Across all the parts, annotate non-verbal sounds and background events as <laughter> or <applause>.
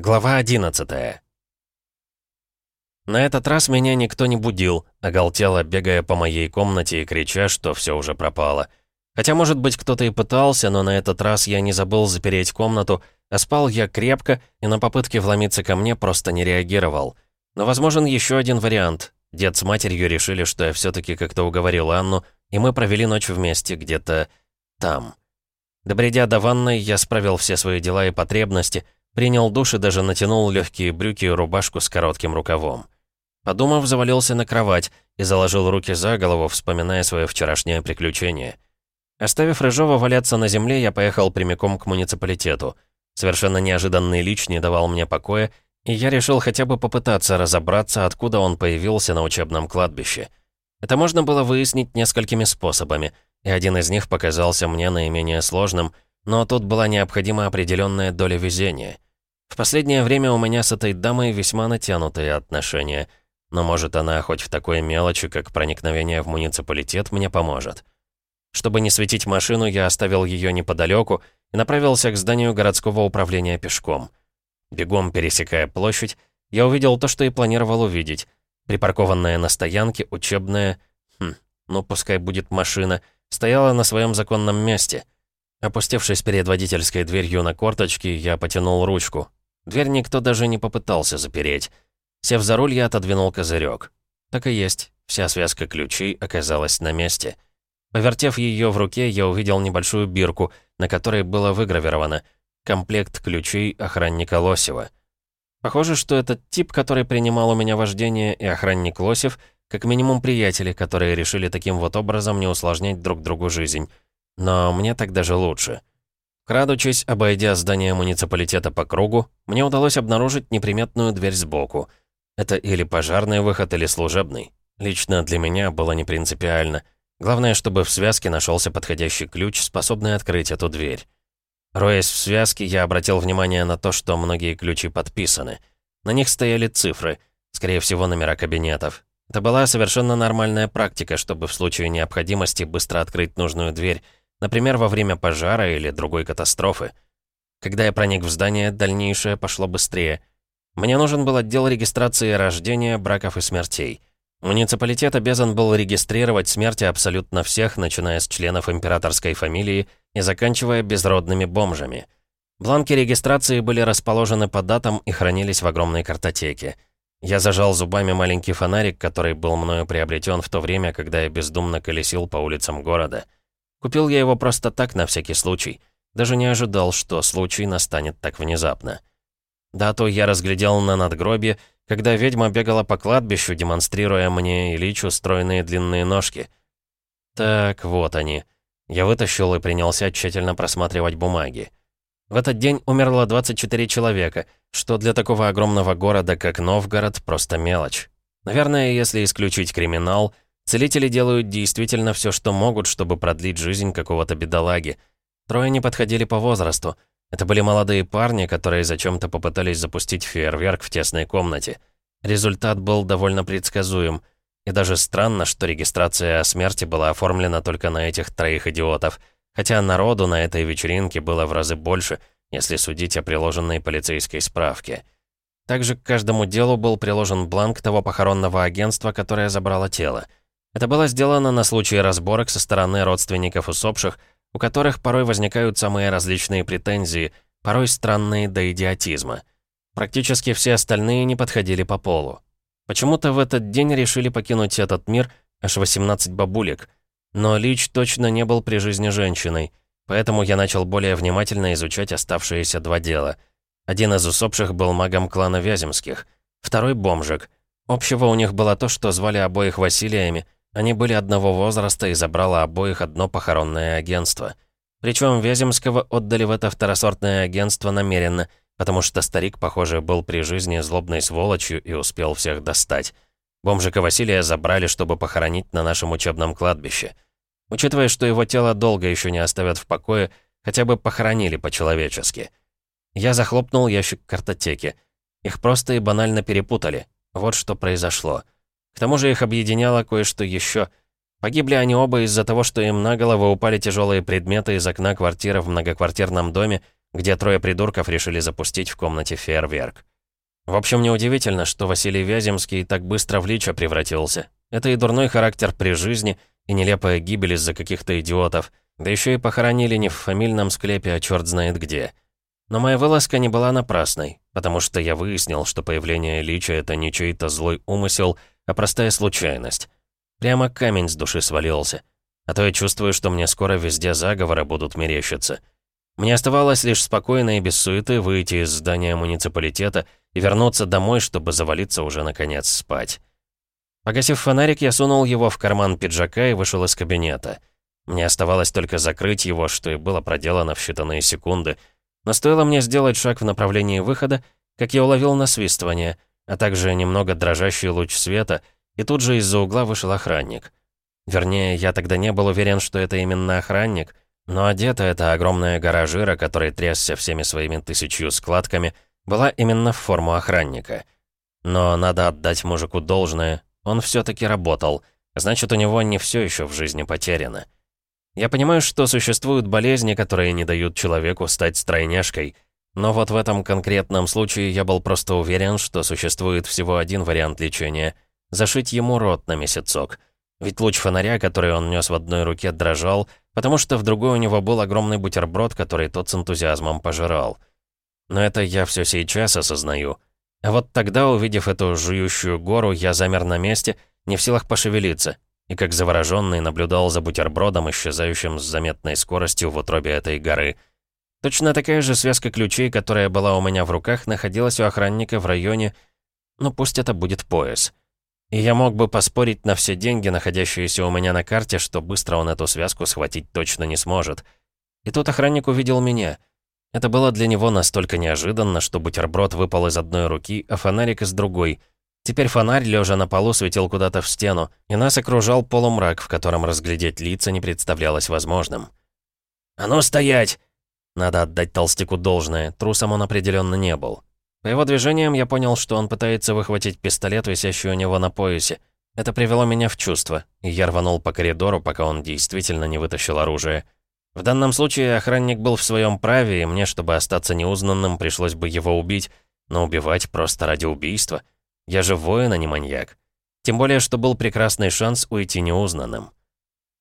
Глава 11 На этот раз меня никто не будил, оголтело бегая по моей комнате и крича, что все уже пропало. Хотя, может быть, кто-то и пытался, но на этот раз я не забыл запереть комнату, а спал я крепко и на попытке вломиться ко мне просто не реагировал. Но возможен еще один вариант. Дед с матерью решили, что я все таки как-то уговорил Анну, и мы провели ночь вместе где-то там. Добредя до ванной, я справил все свои дела и потребности — Принял душ и даже натянул легкие брюки и рубашку с коротким рукавом. Подумав, завалился на кровать и заложил руки за голову, вспоминая свое вчерашнее приключение. Оставив Рыжова валяться на земле, я поехал прямиком к муниципалитету. Совершенно неожиданный лич не давал мне покоя, и я решил хотя бы попытаться разобраться, откуда он появился на учебном кладбище. Это можно было выяснить несколькими способами, и один из них показался мне наименее сложным, но тут была необходима определенная доля везения. В последнее время у меня с этой дамой весьма натянутые отношения. Но может она хоть в такой мелочи, как проникновение в муниципалитет, мне поможет. Чтобы не светить машину, я оставил ее неподалеку и направился к зданию городского управления пешком. Бегом пересекая площадь, я увидел то, что и планировал увидеть. Припаркованная на стоянке учебная... Хм, ну пускай будет машина, стояла на своем законном месте. Опустившись перед водительской дверью на корточки, я потянул ручку. Дверь никто даже не попытался запереть. Сев за руль, я отодвинул козырек. Так и есть, вся связка ключей оказалась на месте. Повертев ее в руке, я увидел небольшую бирку, на которой было выгравировано «Комплект ключей охранника Лосева». Похоже, что этот тип, который принимал у меня вождение, и охранник Лосев, как минимум приятели, которые решили таким вот образом не усложнять друг другу жизнь. Но мне так даже лучше. Крадучись, обойдя здание муниципалитета по кругу, мне удалось обнаружить неприметную дверь сбоку. Это или пожарный выход, или служебный. Лично для меня было не принципиально. Главное, чтобы в связке нашелся подходящий ключ, способный открыть эту дверь. Роясь в связке, я обратил внимание на то, что многие ключи подписаны. На них стояли цифры, скорее всего, номера кабинетов. Это была совершенно нормальная практика, чтобы в случае необходимости быстро открыть нужную дверь, Например, во время пожара или другой катастрофы. Когда я проник в здание, дальнейшее пошло быстрее. Мне нужен был отдел регистрации рождения, браков и смертей. Муниципалитет обязан был регистрировать смерти абсолютно всех, начиная с членов императорской фамилии и заканчивая безродными бомжами. Бланки регистрации были расположены по датам и хранились в огромной картотеке. Я зажал зубами маленький фонарик, который был мною приобретен в то время, когда я бездумно колесил по улицам города. Купил я его просто так, на всякий случай. Даже не ожидал, что случай настанет так внезапно. Дату я разглядел на надгробье, когда ведьма бегала по кладбищу, демонстрируя мне и Личу стройные длинные ножки. Так, вот они. Я вытащил и принялся тщательно просматривать бумаги. В этот день умерло 24 человека, что для такого огромного города, как Новгород, просто мелочь. Наверное, если исключить криминал — Целители делают действительно все, что могут, чтобы продлить жизнь какого-то бедолаги. Трое не подходили по возрасту. Это были молодые парни, которые зачем-то попытались запустить фейерверк в тесной комнате. Результат был довольно предсказуем. И даже странно, что регистрация о смерти была оформлена только на этих троих идиотов. Хотя народу на этой вечеринке было в разы больше, если судить о приложенной полицейской справке. Также к каждому делу был приложен бланк того похоронного агентства, которое забрало тело. Это было сделано на случай разборок со стороны родственников усопших, у которых порой возникают самые различные претензии, порой странные до идиотизма. Практически все остальные не подходили по полу. Почему-то в этот день решили покинуть этот мир аж 18 бабулек. Но Лич точно не был при жизни женщиной, поэтому я начал более внимательно изучать оставшиеся два дела. Один из усопших был магом клана Вяземских, второй — бомжик. Общего у них было то, что звали обоих Василиями — они были одного возраста и забрало обоих одно похоронное агентство. Причем Вяземского отдали в это второсортное агентство намеренно, потому что старик, похоже, был при жизни злобной сволочью и успел всех достать. Бомжика Василия забрали, чтобы похоронить на нашем учебном кладбище. Учитывая, что его тело долго еще не оставят в покое, хотя бы похоронили по-человечески. Я захлопнул ящик картотеки. Их просто и банально перепутали. Вот что произошло. К тому же их объединяло кое-что еще. Погибли они оба из-за того, что им на голову упали тяжелые предметы из окна квартиры в многоквартирном доме, где трое придурков решили запустить в комнате фейерверк. В общем, неудивительно, что Василий Вяземский так быстро в лича превратился. Это и дурной характер при жизни, и нелепая гибель из-за каких-то идиотов. Да еще и похоронили не в фамильном склепе, а черт знает где. Но моя вылазка не была напрасной, потому что я выяснил, что появление лича — это не чей-то злой умысел, а простая случайность. Прямо камень с души свалился. А то я чувствую, что мне скоро везде заговоры будут мерещиться. Мне оставалось лишь спокойно и без суеты выйти из здания муниципалитета и вернуться домой, чтобы завалиться уже наконец спать. Погасив фонарик, я сунул его в карман пиджака и вышел из кабинета. Мне оставалось только закрыть его, что и было проделано в считанные секунды. Но стоило мне сделать шаг в направлении выхода, как я уловил насвистывание, а также немного дрожащий луч света, и тут же из-за угла вышел охранник. Вернее, я тогда не был уверен, что это именно охранник, но одета эта огромная гора жира, который трясся всеми своими тысячью складками, была именно в форму охранника. Но надо отдать мужику должное, он все-таки работал, значит, у него не все еще в жизни потеряно. Я понимаю, что существуют болезни, которые не дают человеку стать стройняшкой, но вот в этом конкретном случае я был просто уверен, что существует всего один вариант лечения — зашить ему рот на месяцок. Ведь луч фонаря, который он нес в одной руке, дрожал, потому что в другой у него был огромный бутерброд, который тот с энтузиазмом пожирал. Но это я все сейчас осознаю. А вот тогда, увидев эту жующую гору, я замер на месте, не в силах пошевелиться, и как завороженный наблюдал за бутербродом, исчезающим с заметной скоростью в утробе этой горы. Точно такая же связка ключей, которая была у меня в руках, находилась у охранника в районе... Ну, пусть это будет пояс. И я мог бы поспорить на все деньги, находящиеся у меня на карте, что быстро он эту связку схватить точно не сможет. И тут охранник увидел меня — это было для него настолько неожиданно, что бутерброд выпал из одной руки, а фонарик из другой. Теперь фонарь, лежа на полу, светил куда-то в стену, и нас окружал полумрак, в котором разглядеть лица не представлялось возможным. «А ну стоять!» Надо отдать толстяку должное, трусом он определенно не был. По его движениям я понял, что он пытается выхватить пистолет, висящий у него на поясе. Это привело меня в чувство, и я рванул по коридору, пока он действительно не вытащил оружие. В данном случае охранник был в своем праве, и мне, чтобы остаться неузнанным, пришлось бы его убить, но убивать просто ради убийства. Я же воин, а не маньяк. Тем более, что был прекрасный шанс уйти неузнанным.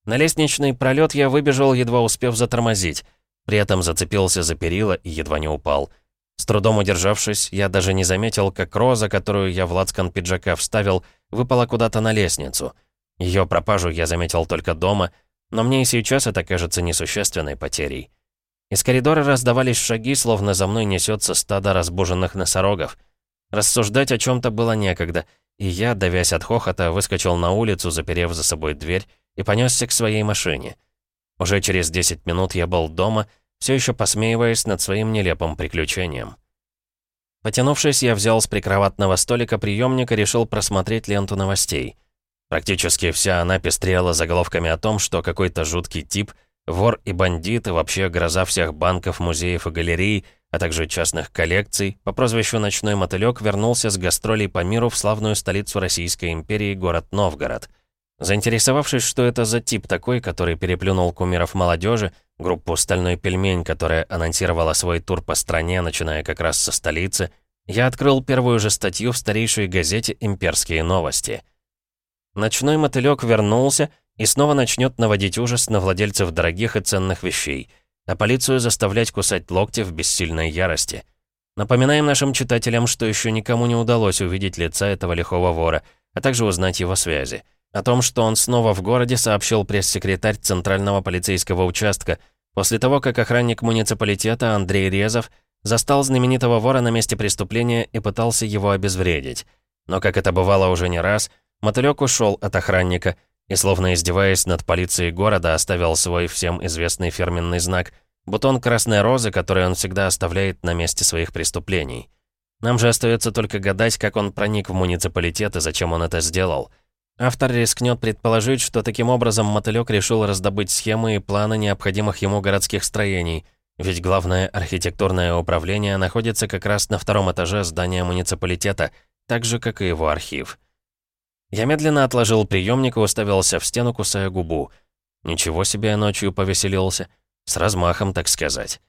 На лестничный пролет я выбежал, едва успев затормозить. При этом зацепился за перила и едва не упал. С трудом удержавшись, я даже не заметил, как роза, которую я в лацкан пиджака вставил, выпала куда-то на лестницу. Ее пропажу я заметил только дома — но мне и сейчас это кажется несущественной потерей. Из коридора раздавались шаги, словно за мной несется стадо разбуженных носорогов. Рассуждать о чем-то было некогда, и я, давясь от хохота, выскочил на улицу, заперев за собой дверь, и понесся к своей машине. Уже через 10 минут я был дома, все еще посмеиваясь над своим нелепым приключением. Потянувшись, я взял с прикроватного столика приемник и решил просмотреть ленту новостей — Практически вся она пестрела заголовками о том, что какой-то жуткий тип, вор и бандит, и вообще гроза всех банков, музеев и галерей, а также частных коллекций, по прозвищу «Ночной мотылёк» вернулся с гастролей по миру в славную столицу Российской империи, город Новгород. Заинтересовавшись, что это за тип такой, который переплюнул кумиров молодежи, группу «Стальной пельмень», которая анонсировала свой тур по стране, начиная как раз со столицы, я открыл первую же статью в старейшей газете «Имперские новости». Ночной мотылёк вернулся и снова начнет наводить ужас на владельцев дорогих и ценных вещей, а полицию заставлять кусать локти в бессильной ярости. Напоминаем нашим читателям, что еще никому не удалось увидеть лица этого лихого вора, а также узнать его связи. О том, что он снова в городе, сообщил пресс-секретарь Центрального полицейского участка, после того, как охранник муниципалитета Андрей Резов застал знаменитого вора на месте преступления и пытался его обезвредить. Но, как это бывало уже не раз, Мотылёк ушел от охранника и, словно издеваясь над полицией города, оставил свой всем известный фирменный знак — бутон красной розы, который он всегда оставляет на месте своих преступлений. Нам же остается только гадать, как он проник в муниципалитет и зачем он это сделал. Автор рискнет предположить, что таким образом Мотылёк решил раздобыть схемы и планы необходимых ему городских строений, ведь главное архитектурное управление находится как раз на втором этаже здания муниципалитета, так же, как и его архив. Я медленно отложил приемник и уставился в стену, кусая губу. Ничего себе я ночью повеселился. С размахом, так сказать.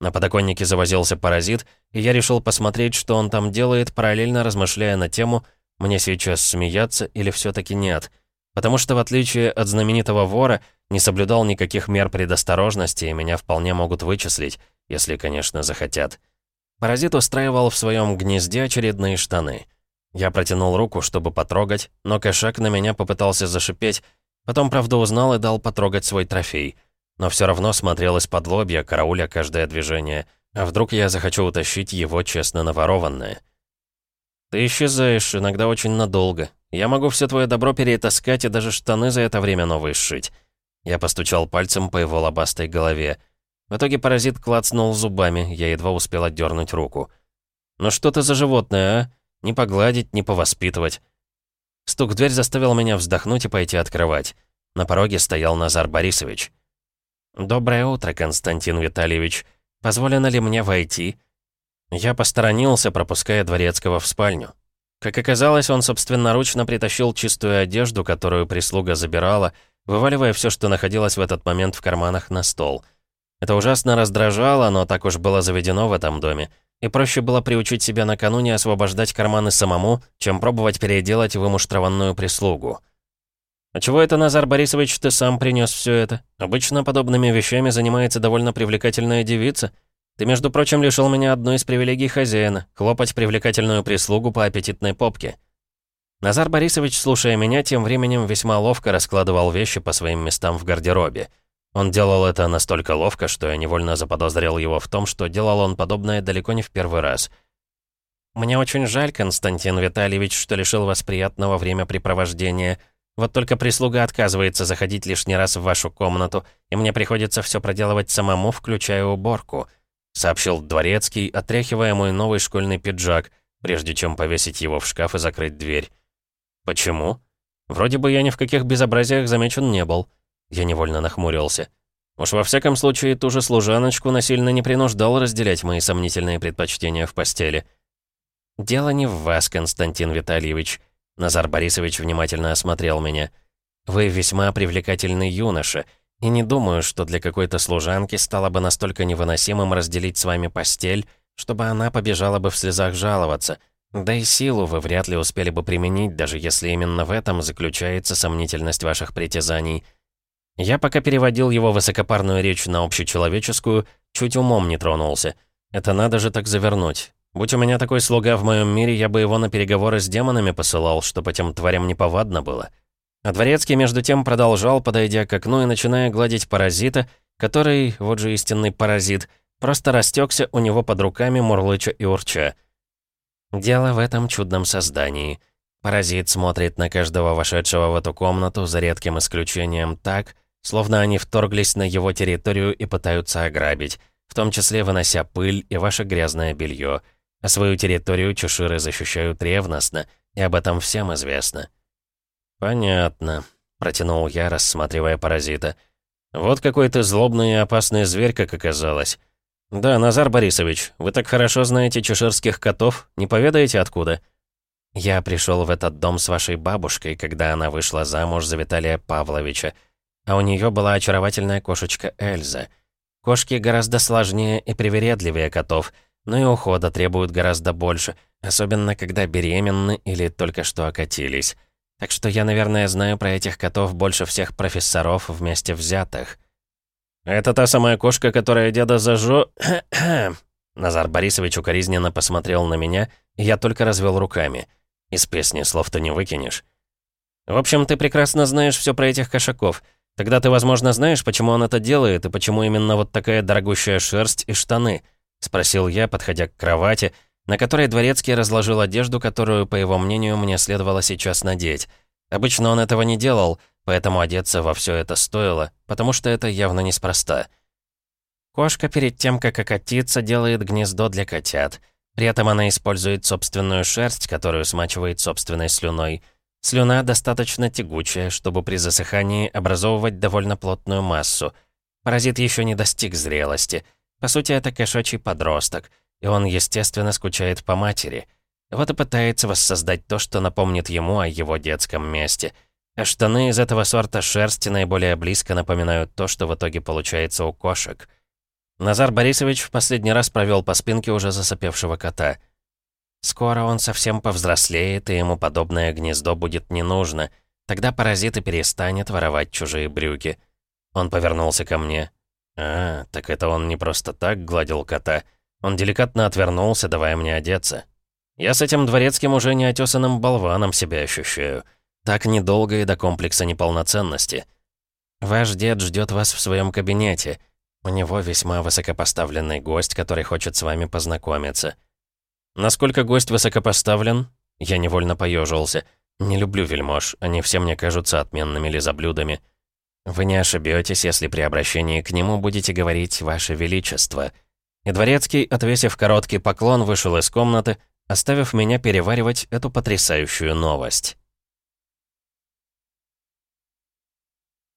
На подоконнике завозился паразит, и я решил посмотреть, что он там делает, параллельно размышляя на тему, мне сейчас смеяться или все таки нет. Потому что, в отличие от знаменитого вора, не соблюдал никаких мер предосторожности, и меня вполне могут вычислить, если, конечно, захотят. Паразит устраивал в своем гнезде очередные штаны. Я протянул руку, чтобы потрогать, но кошак на меня попытался зашипеть, потом, правда, узнал и дал потрогать свой трофей. Но все равно смотрел из-под лобья, карауля каждое движение. А вдруг я захочу утащить его честно наворованное? «Ты исчезаешь, иногда очень надолго. Я могу все твое добро перетаскать и даже штаны за это время новые сшить». Я постучал пальцем по его лобастой голове. В итоге паразит клацнул зубами, я едва успел отдернуть руку. «Ну что ты за животное, а? Не погладить, не повоспитывать». Стук в дверь заставил меня вздохнуть и пойти открывать. На пороге стоял Назар Борисович. «Доброе утро, Константин Витальевич. Позволено ли мне войти?» Я посторонился, пропуская Дворецкого в спальню. Как оказалось, он собственноручно притащил чистую одежду, которую прислуга забирала, вываливая все, что находилось в этот момент в карманах на стол. Это ужасно раздражало, но так уж было заведено в этом доме. И проще было приучить себя накануне освобождать карманы самому, чем пробовать переделать вымуштрованную прислугу. «А чего это, Назар Борисович, ты сам принес все это? Обычно подобными вещами занимается довольно привлекательная девица», ты, между прочим, лишил меня одной из привилегий хозяина — хлопать привлекательную прислугу по аппетитной попке». Назар Борисович, слушая меня, тем временем весьма ловко раскладывал вещи по своим местам в гардеробе. Он делал это настолько ловко, что я невольно заподозрил его в том, что делал он подобное далеко не в первый раз. «Мне очень жаль, Константин Витальевич, что лишил вас приятного времяпрепровождения. Вот только прислуга отказывается заходить лишний раз в вашу комнату, и мне приходится все проделывать самому, включая уборку» сообщил Дворецкий, отряхивая мой новый школьный пиджак, прежде чем повесить его в шкаф и закрыть дверь. «Почему? Вроде бы я ни в каких безобразиях замечен не был». Я невольно нахмурился. Уж во всяком случае, ту же служаночку насильно не принуждал разделять мои сомнительные предпочтения в постели. «Дело не в вас, Константин Витальевич», — Назар Борисович внимательно осмотрел меня. «Вы весьма привлекательный юноша, и не думаю, что для какой-то служанки стало бы настолько невыносимым разделить с вами постель, чтобы она побежала бы в слезах жаловаться. Да и силу вы вряд ли успели бы применить, даже если именно в этом заключается сомнительность ваших притязаний. Я пока переводил его высокопарную речь на общечеловеческую, чуть умом не тронулся. Это надо же так завернуть. Будь у меня такой слуга в моем мире, я бы его на переговоры с демонами посылал, чтобы этим тварям неповадно было. А Дворецкий, между тем, продолжал, подойдя к окну и начиная гладить паразита, который, вот же истинный паразит, просто растекся у него под руками, мурлыча и урча. Дело в этом чудном создании. Паразит смотрит на каждого вошедшего в эту комнату, за редким исключением, так, словно они вторглись на его территорию и пытаются ограбить, в том числе вынося пыль и ваше грязное белье. А свою территорию чеширы защищают ревностно, и об этом всем известно. «Понятно», — протянул я, рассматривая паразита. «Вот какой ты злобный и опасный зверь, как оказалось. Да, Назар Борисович, вы так хорошо знаете чеширских котов, не поведаете откуда?» «Я пришел в этот дом с вашей бабушкой, когда она вышла замуж за Виталия Павловича, а у нее была очаровательная кошечка Эльза. Кошки гораздо сложнее и привередливее котов, но и ухода требуют гораздо больше, особенно когда беременны или только что окатились». Так что я, наверное, знаю про этих котов больше всех профессоров вместе взятых. «Это та самая кошка, которая деда зажжё...» <coughs> Назар Борисович укоризненно посмотрел на меня, и я только развел руками. Из песни слов-то не выкинешь. «В общем, ты прекрасно знаешь все про этих кошаков. Тогда ты, возможно, знаешь, почему он это делает, и почему именно вот такая дорогущая шерсть и штаны?» — спросил я, подходя к кровати, — на которой Дворецкий разложил одежду, которую, по его мнению, мне следовало сейчас надеть. Обычно он этого не делал, поэтому одеться во все это стоило, потому что это явно неспроста. Кошка перед тем, как окатиться, делает гнездо для котят. При этом она использует собственную шерсть, которую смачивает собственной слюной. Слюна достаточно тягучая, чтобы при засыхании образовывать довольно плотную массу. Паразит еще не достиг зрелости. По сути, это кошачий подросток — и он, естественно, скучает по матери. Вот и пытается воссоздать то, что напомнит ему о его детском месте. А штаны из этого сорта шерсти наиболее близко напоминают то, что в итоге получается у кошек. Назар Борисович в последний раз провел по спинке уже засопевшего кота. «Скоро он совсем повзрослеет, и ему подобное гнездо будет не нужно. Тогда паразит и перестанет воровать чужие брюки». Он повернулся ко мне. «А, так это он не просто так гладил кота. Он деликатно отвернулся, давая мне одеться. Я с этим дворецким уже неотесанным болваном себя ощущаю. Так недолго и до комплекса неполноценности. Ваш дед ждет вас в своем кабинете. У него весьма высокопоставленный гость, который хочет с вами познакомиться. Насколько гость высокопоставлен? Я невольно поежился. Не люблю вельмож, они все мне кажутся отменными лизоблюдами. Вы не ошибетесь, если при обращении к нему будете говорить «Ваше Величество». И Дворецкий, отвесив короткий поклон, вышел из комнаты, оставив меня переваривать эту потрясающую новость.